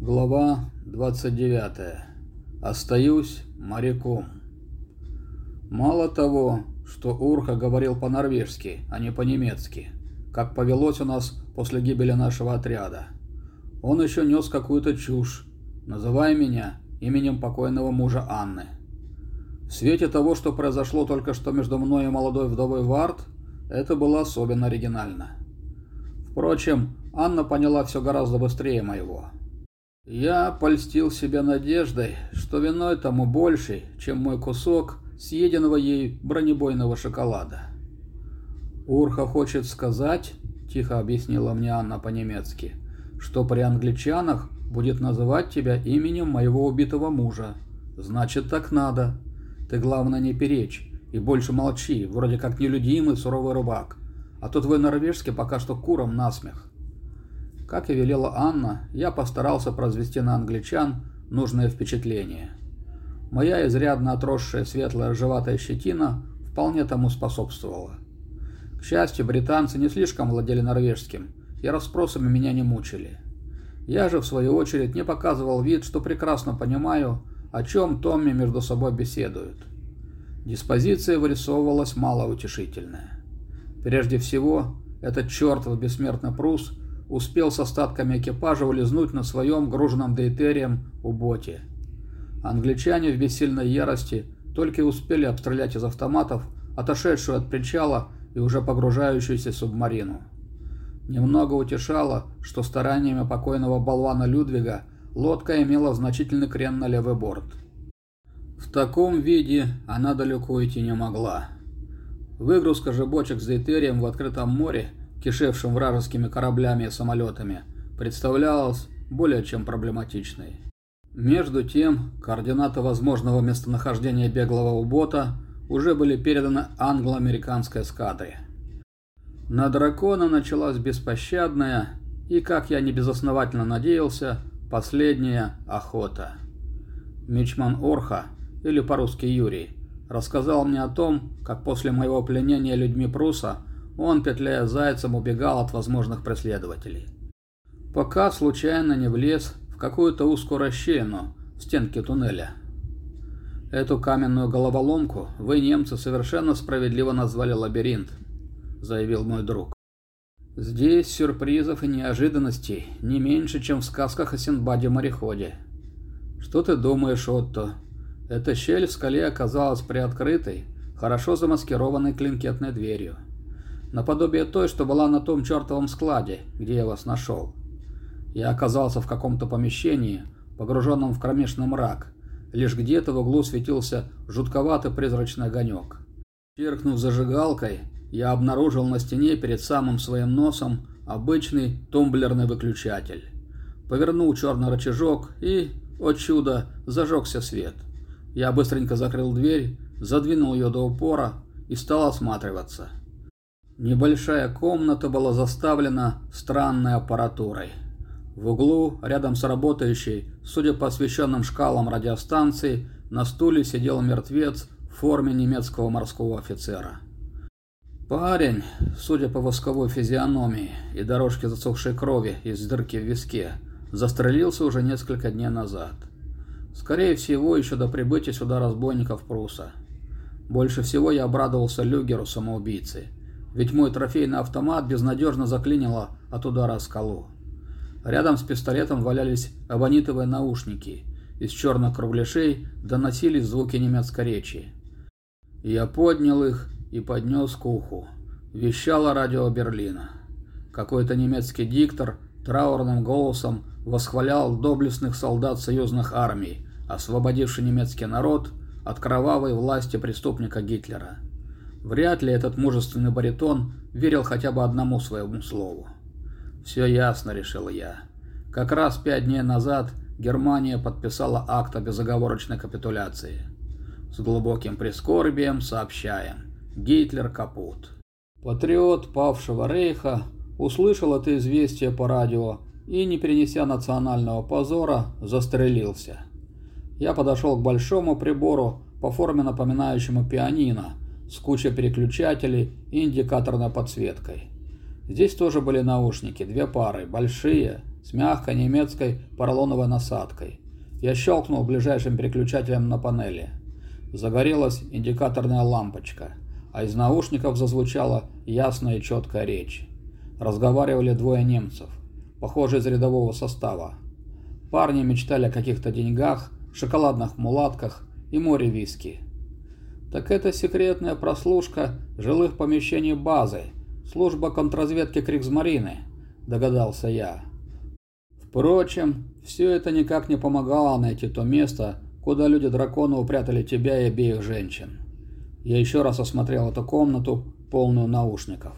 Глава 29. Остаюсь моряком. Мало того, что Урха говорил по-норвежски, а не по-немецки, как повелось у нас после гибели нашего отряда, он еще нес какую-то чушь, называя меня именем покойного мужа Анны. В свете того, что произошло только что между мной и молодой вдовой Варт, это было особенно оригинально. Впрочем, Анна поняла все гораздо быстрее моего. Я польстил себя надеждой, что виной тому больше, чем мой кусок съеденного ей бронебойного шоколада. «Урха хочет сказать, — тихо объяснила мне Анна по-немецки, — что при англичанах будет называть тебя именем моего убитого мужа. Значит, так надо. Ты, главное, не перечь и больше молчи, вроде как нелюдимый суровый рыбак, а то твой норвежский пока что куром насмех. Как и велела Анна, я постарался произвести на англичан нужное впечатление. Моя изрядно отросшая светлая рыжеватая щетина вполне тому способствовала. К счастью, британцы не слишком владели норвежским и расспросами меня не мучили. Я же, в свою очередь, не показывал вид, что прекрасно понимаю, о чем Томми между собой беседуют. Диспозиция вырисовывалась малоутешительная. Прежде всего, этот чертов бессмертный прус – успел с остатками экипажа улизнуть на своем груженном дейтерием у боте. Англичане в бессильной ярости только и успели обстрелять из автоматов отошедшую от причала и уже погружающуюся субмарину. Немного утешало, что стараниями покойного болвана Людвига лодка имела значительный крен на левый борт. В таком виде она далеко идти не могла. Выгрузка же бочек с дейтерием в открытом море – кишевшим вражескими кораблями и самолетами, представлялась более чем проблематичной. Между тем, координаты возможного местонахождения беглого бота уже были переданы англо-американской эскадре. На дракона началась беспощадная и, как я не безосновательно надеялся, последняя охота. Мичман Орха, или по-русски Юрий, рассказал мне о том, как после моего пленения людьми Пруса он, петляя зайцем, убегал от возможных преследователей. Пока случайно не влез в какую-то узкую расщелину в стенке туннеля. Эту каменную головоломку вы, немцы, совершенно справедливо назвали лабиринт, заявил мой друг. Здесь сюрпризов и неожиданностей не меньше, чем в сказках о Синдбаде-мореходе. Что ты думаешь, Отто? Эта щель в скале оказалась приоткрытой, хорошо замаскированной клинкетной дверью наподобие той, что была на том чертовом складе, где я вас нашел. Я оказался в каком-то помещении, погруженном в кромешный мрак. Лишь где-то в углу светился жутковатый призрачный огонек. Черкнув зажигалкой, я обнаружил на стене перед самым своим носом обычный тумблерный выключатель. Повернул черный рычажок и, о чудо, зажегся свет. Я быстренько закрыл дверь, задвинул ее до упора и стал осматриваться. Небольшая комната была заставлена странной аппаратурой. В углу, рядом с работающей, судя по освещенным шкалам радиостанции, на стуле сидел мертвец в форме немецкого морского офицера. Парень, судя по восковой физиономии и дорожке засохшей крови из дырки в виске, застрелился уже несколько дней назад. Скорее всего, еще до прибытия сюда разбойников Пруса. Больше всего я обрадовался Люгеру самоубийцы – ведь мой трофейный автомат безнадежно заклинило от удара скалу. Рядом с пистолетом валялись абонитовые наушники. Из черных кругляшей доносились звуки немецкой речи. Я поднял их и поднес к уху. Вещало радио Берлина. Какой-то немецкий диктор траурным голосом восхвалял доблестных солдат союзных армий, освободивший немецкий народ от кровавой власти преступника Гитлера. Вряд ли этот мужественный баритон верил хотя бы одному своему слову. «Все ясно», — решил я. Как раз пять дней назад Германия подписала акт о безоговорочной капитуляции. С глубоким прискорбием сообщаем. Гитлер капут. Патриот павшего рейха услышал это известие по радио и, не перенеся национального позора, застрелился. Я подошел к большому прибору, по форме напоминающему пианино, с кучей переключателей и индикаторной подсветкой. Здесь тоже были наушники, две пары, большие, с мягкой немецкой поролоновой насадкой. Я щелкнул ближайшим переключателем на панели. Загорелась индикаторная лампочка, а из наушников зазвучала ясная и четкая речь. Разговаривали двое немцев, похоже из рядового состава. Парни мечтали о каких-то деньгах, шоколадных мулатках и море виски. Так это секретная прослушка жилых помещений базы, служба контрразведки Криксмарины, догадался я. Впрочем, все это никак не помогало найти то место, куда люди-дракона упрятали тебя и обеих женщин. Я еще раз осмотрел эту комнату, полную наушников.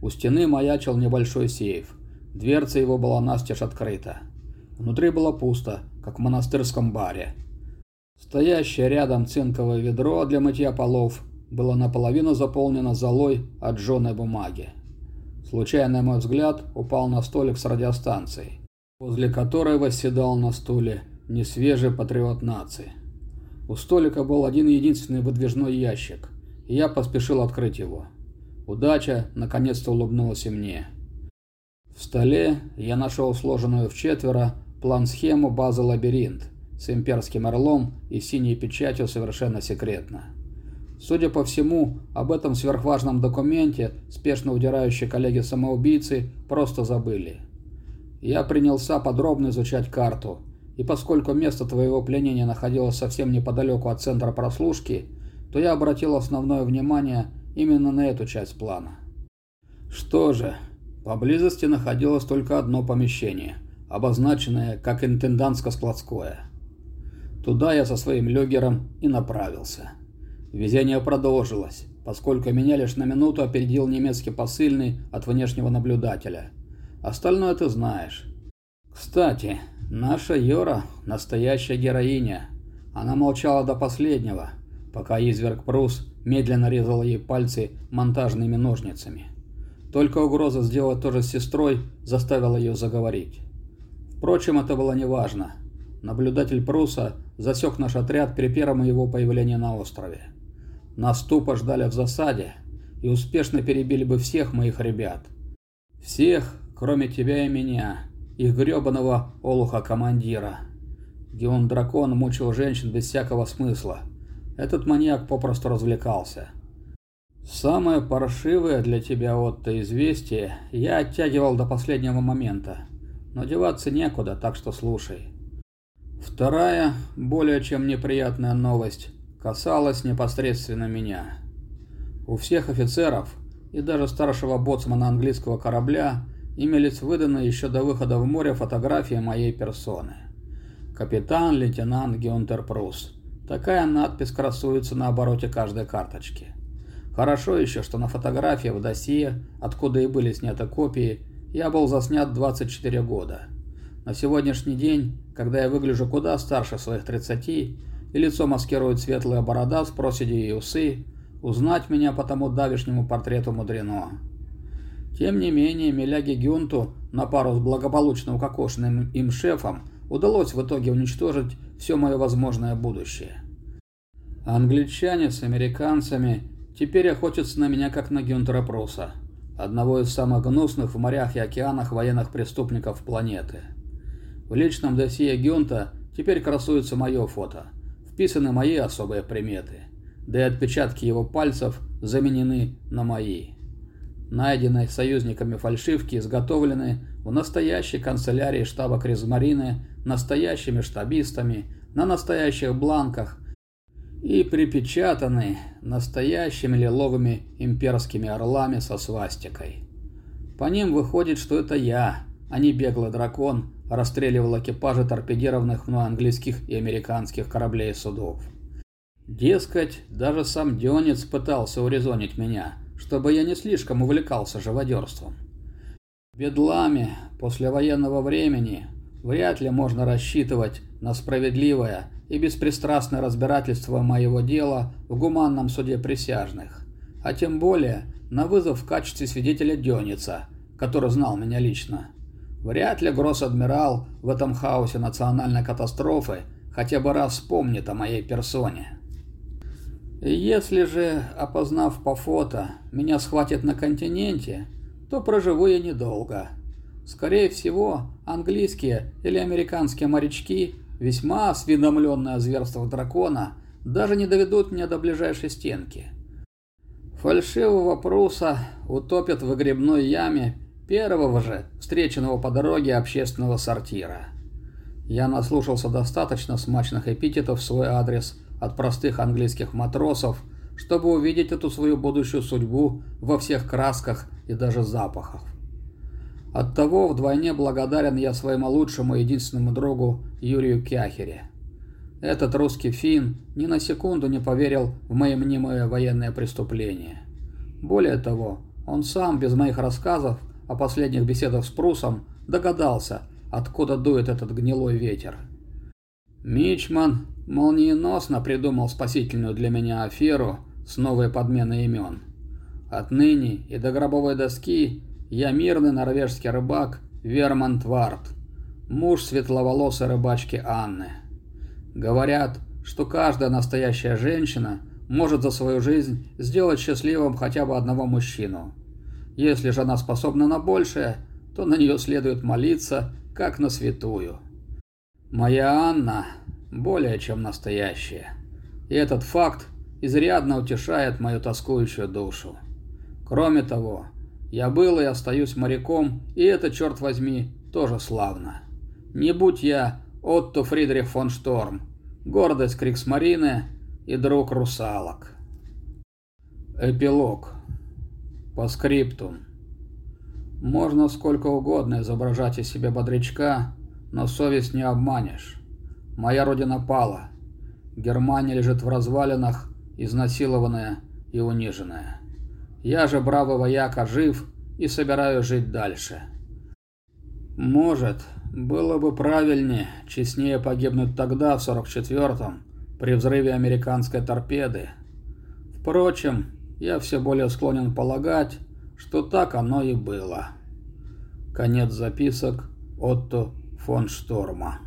У стены маячил небольшой сейф. Дверца его была настежь открыта. Внутри было пусто, как в монастырском баре. Стоящее рядом цинковое ведро для мытья полов было наполовину заполнено золой от жженой бумаги. Случайно мой взгляд упал на столик с радиостанцией возле которой восседал на стуле несвежий патриот нации. У столика был один единственный выдвижной ящик, и я поспешил открыть его. Удача наконец-то улыбнулась и мне. В столе я нашел сложенную в четверо план-схему базы «Лабиринт» с имперским орлом и синей печатью совершенно секретно. Судя по всему, об этом сверхважном документе спешно удирающие коллеги-самоубийцы просто забыли. Я принялся подробно изучать карту, и поскольку место твоего пленения находилось совсем неподалеку от центра прослушки, то я обратил основное внимание именно на эту часть плана. Что же, поблизости находилось только одно помещение, обозначенное как интендантско-складское. Туда я со своим люгером и направился. Везение продолжилось, поскольку меня лишь на минуту опередил немецкий посыльный от внешнего наблюдателя – Остальное ты знаешь. Кстати, наша Йора – настоящая героиня. Она молчала до последнего, пока изверг Прус медленно резал ей пальцы монтажными ножницами. Только угроза сделать то же с сестрой заставила ее заговорить. Впрочем, это было неважно. Наблюдатель Пруса засек наш отряд при первом его появлении на острове. Нас тупо ждали в засаде и успешно перебили бы всех моих ребят. Всех, кроме тебя и меня, их гребаного олуха-командира. Геон Дракон мучил женщин без всякого смысла. Этот маньяк попросту развлекался. Самое паршивое для тебя, Отто, известие я оттягивал до последнего момента. Но деваться некуда, так что слушай. Вторая, более чем неприятная новость, касалась непосредственно меня. У всех офицеров и даже старшего боцмана английского корабля имелись выданы еще до выхода в море фотографии моей персоны. Капитан, лейтенант Гюнтер Прус. Такая надпись красуется на обороте каждой карточки. Хорошо еще, что на фотографии в досье, откуда и были сняты копии, я был заснят 24 года. На сегодняшний день, когда я выгляжу куда старше своих 30, и лицо маскирует светлая борода с проседью и усы, узнать меня по тому давешнему портрету мудрено. Тем не менее, Миляге Гюнту на пару с благополучно укокошенным им шефом удалось в итоге уничтожить все мое возможное будущее. Англичане с американцами теперь охотятся на меня как на Гюнтера Пруса, одного из самых гнусных в морях и океанах военных преступников планеты. В личном досье Гюнта теперь красуется мое фото, вписаны мои особые приметы, да и отпечатки его пальцев заменены на мои. Найденной союзниками фальшивки, изготовлены в настоящей канцелярии штаба Кризмарины, настоящими штабистами, на настоящих бланках и припечатаны настоящими лиловыми имперскими орлами со свастикой. По ним выходит, что это я, а не беглый дракон, расстреливал экипажи торпедированных мной английских и американских кораблей и судов. Дескать, даже сам Дионец пытался урезонить меня – чтобы я не слишком увлекался живодерством. В после военного времени вряд ли можно рассчитывать на справедливое и беспристрастное разбирательство моего дела в гуманном суде присяжных, а тем более на вызов в качестве свидетеля Дёница, который знал меня лично. Вряд ли гросс-адмирал в этом хаосе национальной катастрофы хотя бы раз вспомнит о моей персоне. Если же, опознав по фото, меня схватят на континенте, то проживу я недолго. Скорее всего, английские или американские морячки, весьма осведомленные о зверствах дракона, даже не доведут меня до ближайшей стенки. Фальшивого пруса утопят в грибной яме первого же, встреченного по дороге общественного сортира. Я наслушался достаточно смачных эпитетов в свой адрес от простых английских матросов, чтобы увидеть эту свою будущую судьбу во всех красках и даже запахах. Оттого вдвойне благодарен я своему лучшему единственному другу Юрию Кяхере. Этот русский фин ни на секунду не поверил в мои мнимые военные преступления. Более того, он сам, без моих рассказов о последних беседах с Прусом, догадался, откуда дует этот гнилой ветер. Мичман молниеносно придумал спасительную для меня аферу с новой подменой имен. Отныне и до гробовой доски я мирный норвежский рыбак Вермонт Варт, муж светловолосой рыбачки Анны. Говорят, что каждая настоящая женщина может за свою жизнь сделать счастливым хотя бы одного мужчину. Если же она способна на большее, то на нее следует молиться, как на святую. Моя Анна более чем настоящая. И этот факт изрядно утешает мою тоскующую душу. Кроме того, я был и остаюсь моряком, и это, черт возьми, тоже славно. Не будь я Отто Фридрих фон Шторм, гордость Криксмарины и друг русалок. Эпилог. По скриптум. Можно сколько угодно изображать из себя бодрячка, но совесть не обманешь. Моя родина пала. Германия лежит в развалинах, изнасилованная и униженная. Я же, бравый вояка, жив и собираюсь жить дальше. Может, было бы правильнее, честнее погибнуть тогда, в 44-м, при взрыве американской торпеды. Впрочем, я все более склонен полагать, что так оно и было. Конец записок Отто фон Шторма